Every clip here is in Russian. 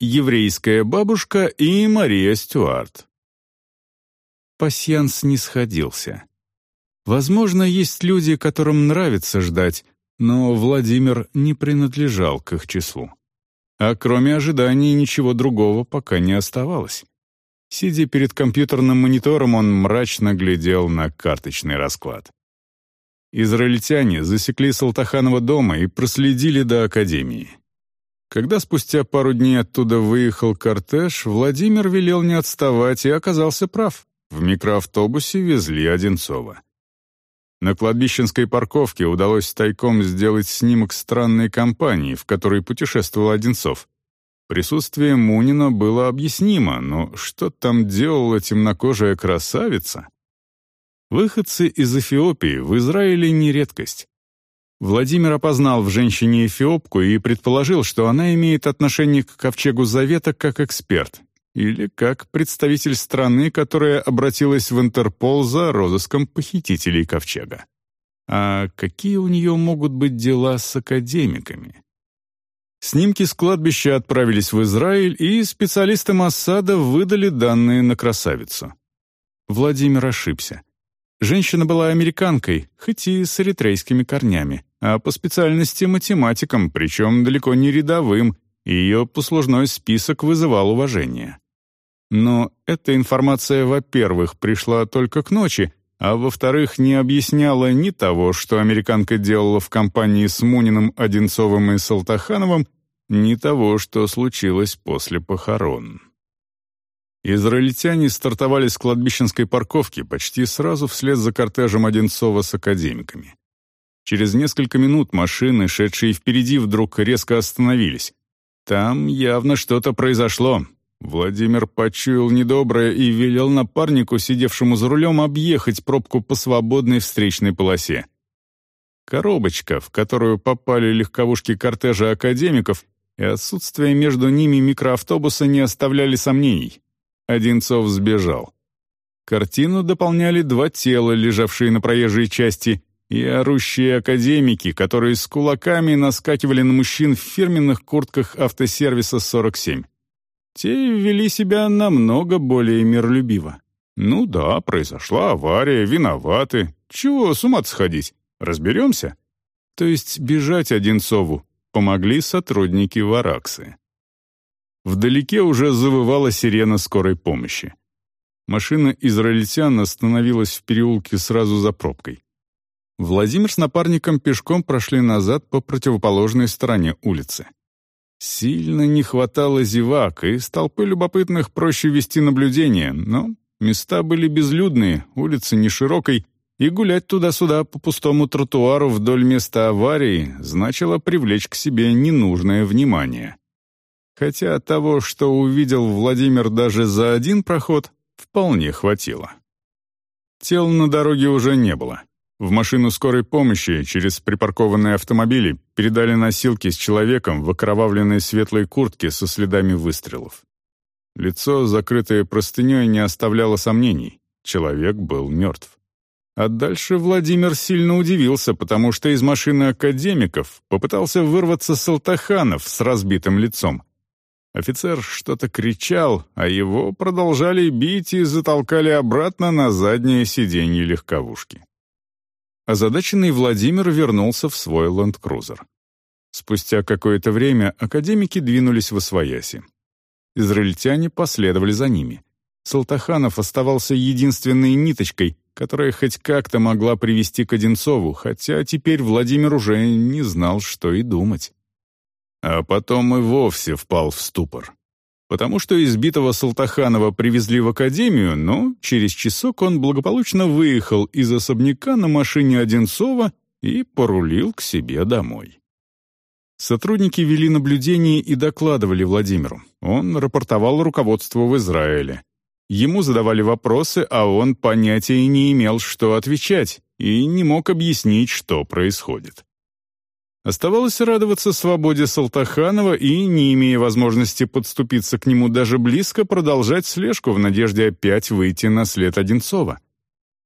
еврейская бабушка и Мария Стюарт. Пасьянс не сходился. Возможно, есть люди, которым нравится ждать, но Владимир не принадлежал к их числу. А кроме ожиданий ничего другого пока не оставалось. Сидя перед компьютерным монитором, он мрачно глядел на карточный расклад. Израильтяне засекли Салтаханова дома и проследили до Академии. Когда спустя пару дней оттуда выехал кортеж, Владимир велел не отставать и оказался прав. В микроавтобусе везли Одинцова. На кладбищенской парковке удалось тайком сделать снимок странной компании, в которой путешествовал Одинцов. Присутствие Мунина было объяснимо, но что там делала темнокожая красавица? Выходцы из Эфиопии в Израиле не редкость. Владимир опознал в женщине эфиопку и предположил, что она имеет отношение к Ковчегу Завета как эксперт или как представитель страны, которая обратилась в Интерпол за розыском похитителей Ковчега. А какие у нее могут быть дела с академиками? Снимки с кладбища отправились в Израиль, и специалисты Моссада выдали данные на красавицу. Владимир ошибся. Женщина была американкой, хоть и с эритрейскими корнями, а по специальности математиком, причем далеко не рядовым, и ее послужной список вызывал уважение. Но эта информация, во-первых, пришла только к ночи, а во-вторых, не объясняла ни того, что американка делала в компании с Муниным, Одинцовым и Салтахановым, ни того, что случилось после похорон. Израильтяне стартовали с кладбищенской парковки почти сразу вслед за кортежем Одинцова с академиками. Через несколько минут машины, шедшие впереди, вдруг резко остановились. Там явно что-то произошло. Владимир почуял недоброе и велел напарнику, сидевшему за рулем, объехать пробку по свободной встречной полосе. Коробочка, в которую попали легковушки кортежа академиков, и отсутствие между ними микроавтобуса не оставляли сомнений. Одинцов сбежал. Картину дополняли два тела, лежавшие на проезжей части, и орущие академики, которые с кулаками наскакивали на мужчин в фирменных куртках автосервиса 47. Те вели себя намного более миролюбиво. «Ну да, произошла авария, виноваты. Чего с ума сходить? Разберемся?» То есть бежать Одинцову помогли сотрудники Вараксы. Вдалеке уже завывала сирена скорой помощи. Машина израильтян остановилась в переулке сразу за пробкой. Владимир с напарником пешком прошли назад по противоположной стороне улицы. Сильно не хватало зевак, и с толпы любопытных проще вести наблюдение, но места были безлюдные, улица не широкой, и гулять туда-сюда по пустому тротуару вдоль места аварии значило привлечь к себе ненужное внимание. Хотя того, что увидел Владимир даже за один проход, вполне хватило. Тел на дороге уже не было. В машину скорой помощи через припаркованные автомобили передали носилки с человеком в окровавленной светлой куртке со следами выстрелов. Лицо, закрытое простыней, не оставляло сомнений. Человек был мертв. А дальше Владимир сильно удивился, потому что из машины академиков попытался вырваться Салтаханов с разбитым лицом. Офицер что-то кричал, а его продолжали бить и затолкали обратно на заднее сиденье легковушки. Озадаченный Владимир вернулся в свой ленд-крузер. Спустя какое-то время академики двинулись в Освояси. Израильтяне последовали за ними. Салтаханов оставался единственной ниточкой, которая хоть как-то могла привести к Одинцову, хотя теперь Владимир уже не знал, что и думать а потом и вовсе впал в ступор. Потому что избитого Салтаханова привезли в академию, но через часок он благополучно выехал из особняка на машине Одинцова и порулил к себе домой. Сотрудники вели наблюдение и докладывали Владимиру. Он рапортовал руководству в Израиле. Ему задавали вопросы, а он понятия не имел, что отвечать, и не мог объяснить, что происходит. Оставалось радоваться свободе Салтаханова и, не имея возможности подступиться к нему даже близко, продолжать слежку в надежде опять выйти на след Одинцова.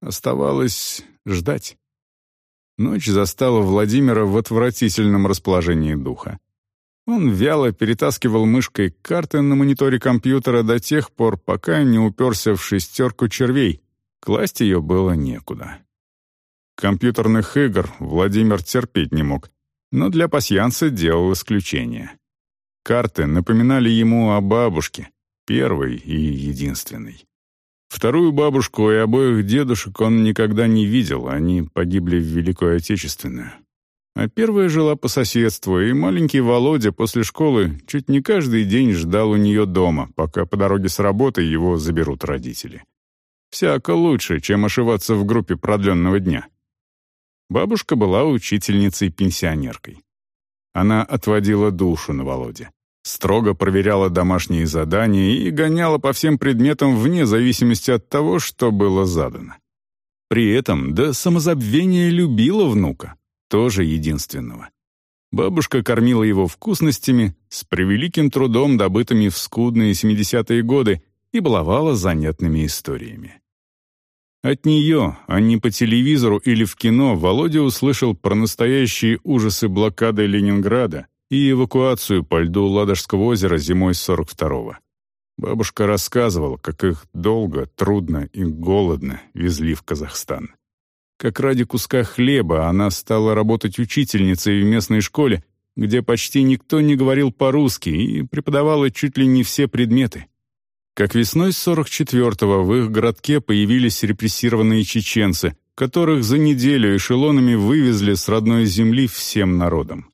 Оставалось ждать. Ночь застала Владимира в отвратительном расположении духа. Он вяло перетаскивал мышкой карты на мониторе компьютера до тех пор, пока не уперся в шестерку червей. Класть ее было некуда. Компьютерных игр Владимир терпеть не мог, но для пасьянса делал исключение. Карты напоминали ему о бабушке, первой и единственной. Вторую бабушку и обоих дедушек он никогда не видел, они погибли в Великую Отечественную. А первая жила по соседству, и маленький Володя после школы чуть не каждый день ждал у нее дома, пока по дороге с работы его заберут родители. Всяко лучше, чем ошиваться в группе продленного дня. Бабушка была учительницей-пенсионеркой. Она отводила душу на Володе, строго проверяла домашние задания и гоняла по всем предметам вне зависимости от того, что было задано. При этом до самозабвения любила внука, тоже единственного. Бабушка кормила его вкусностями, с превеликим трудом добытыми в скудные 70-е годы, и баловала занятными историями. От нее, а не по телевизору или в кино, Володя услышал про настоящие ужасы блокады Ленинграда и эвакуацию по льду Ладожского озера зимой 42-го. Бабушка рассказывала, как их долго, трудно и голодно везли в Казахстан. Как ради куска хлеба она стала работать учительницей в местной школе, где почти никто не говорил по-русски и преподавала чуть ли не все предметы как весной 44-го в их городке появились репрессированные чеченцы, которых за неделю эшелонами вывезли с родной земли всем народом.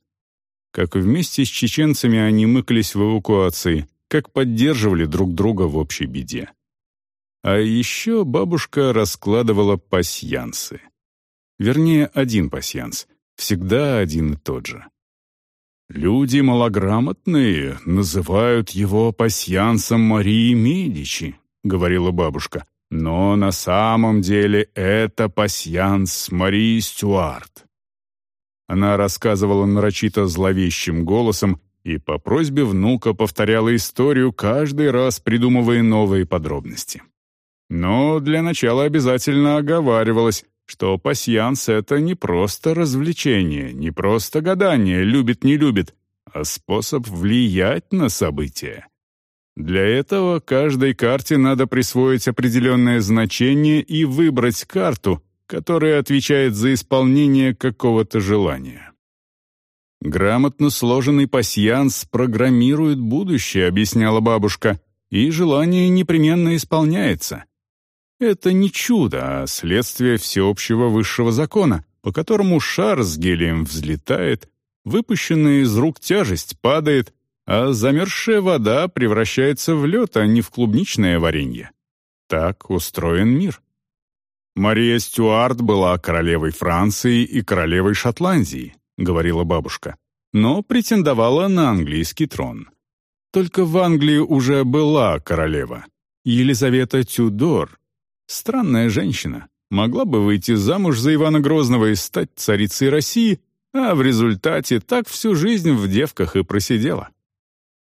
Как вместе с чеченцами они мыкались в эвакуации, как поддерживали друг друга в общей беде. А еще бабушка раскладывала пасьянсы. Вернее, один пасьянс, всегда один и тот же. Люди малограмотные называют его пасьянсом Марии Медичи, говорила бабушка. Но на самом деле это пасьянс Марии Стюарт. Она рассказывала нарочито зловещим голосом и по просьбе внука повторяла историю, каждый раз придумывая новые подробности. Но для начала обязательно оговаривалась, что пасьянс — это не просто развлечение, не просто гадание, любит-не любит, а способ влиять на события. Для этого каждой карте надо присвоить определенное значение и выбрать карту, которая отвечает за исполнение какого-то желания. Грамотно сложенный пасьянс программирует будущее, объясняла бабушка, и желание непременно исполняется. Это не чудо, а следствие всеобщего высшего закона, по которому шар с гелием взлетает, выпущенная из рук тяжесть падает, а замерзшая вода превращается в лед, а не в клубничное варенье. Так устроен мир. «Мария Стюарт была королевой Франции и королевой Шотландии», — говорила бабушка, но претендовала на английский трон. Только в Англии уже была королева. Елизавета Тюдор, Странная женщина. Могла бы выйти замуж за Ивана Грозного и стать царицей России, а в результате так всю жизнь в девках и просидела.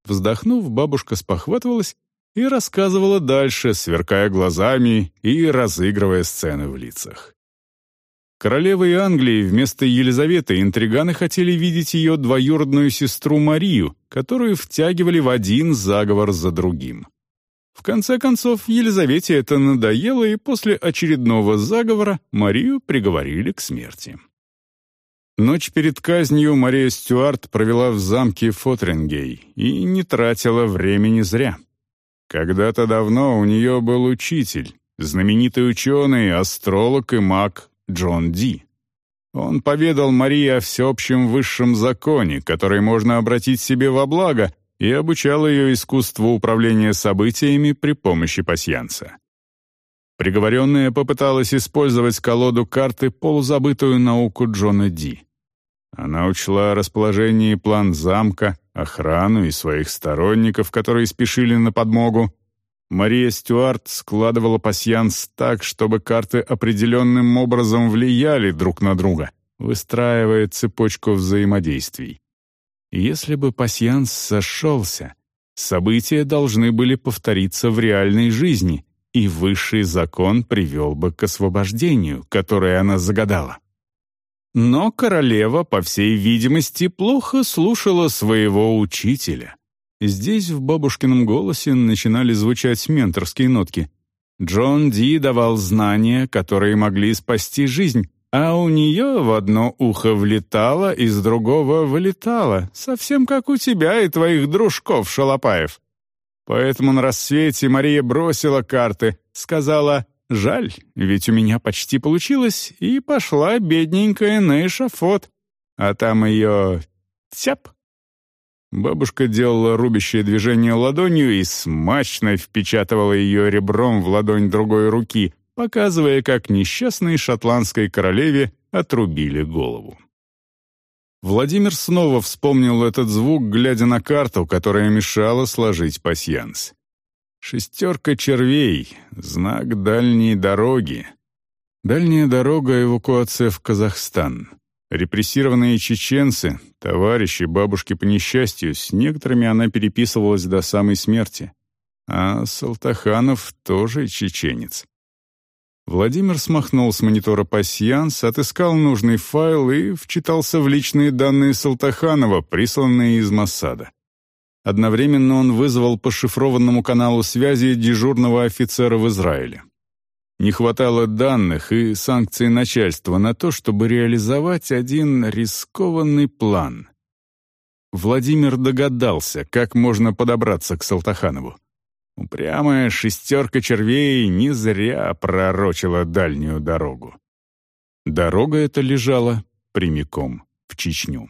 Вздохнув, бабушка спохватывалась и рассказывала дальше, сверкая глазами и разыгрывая сцены в лицах. Королевой Англии вместо Елизаветы интриганы хотели видеть ее двоюродную сестру Марию, которую втягивали в один заговор за другим. В конце концов, Елизавете это надоело, и после очередного заговора Марию приговорили к смерти. Ночь перед казнью Мария Стюарт провела в замке Фотрингей и не тратила времени зря. Когда-то давно у нее был учитель, знаменитый ученый, астролог и маг Джон Ди. Он поведал Марии о всеобщем высшем законе, который можно обратить себе во благо, и обучал ее искусству управления событиями при помощи пасьянса. Приговоренная попыталась использовать колоду карты полузабытую науку Джона Ди. Она учла расположение и план замка, охрану и своих сторонников, которые спешили на подмогу. Мария Стюарт складывала пасьянс так, чтобы карты определенным образом влияли друг на друга, выстраивая цепочку взаимодействий. Если бы пасьянс сошелся, события должны были повториться в реальной жизни, и высший закон привел бы к освобождению, которое она загадала. Но королева, по всей видимости, плохо слушала своего учителя. Здесь в бабушкином голосе начинали звучать менторские нотки. Джон Ди давал знания, которые могли спасти жизнь, а у нее в одно ухо влетало, из другого вылетало, совсем как у тебя и твоих дружков Шалопаев. Поэтому на рассвете Мария бросила карты, сказала «Жаль, ведь у меня почти получилось», и пошла бедненькая на эшафот. А там ее... тяп! Бабушка делала рубящее движение ладонью и смачно впечатывала ее ребром в ладонь другой руки, показывая, как несчастной шотландской королеве отрубили голову. Владимир снова вспомнил этот звук, глядя на карту, которая мешала сложить пасьянс. «Шестерка червей. Знак дальней дороги». Дальняя дорога — эвакуация в Казахстан. Репрессированные чеченцы, товарищи бабушки по несчастью, с некоторыми она переписывалась до самой смерти. А Салтаханов тоже чеченец. Владимир смахнул с монитора пасьянс, отыскал нужный файл и вчитался в личные данные Салтаханова, присланные из Моссада. Одновременно он вызвал по шифрованному каналу связи дежурного офицера в Израиле. Не хватало данных и санкций начальства на то, чтобы реализовать один рискованный план. Владимир догадался, как можно подобраться к Салтаханову. Упрямая шестерка червей не зря пророчила дальнюю дорогу. Дорога эта лежала прямиком в Чечню.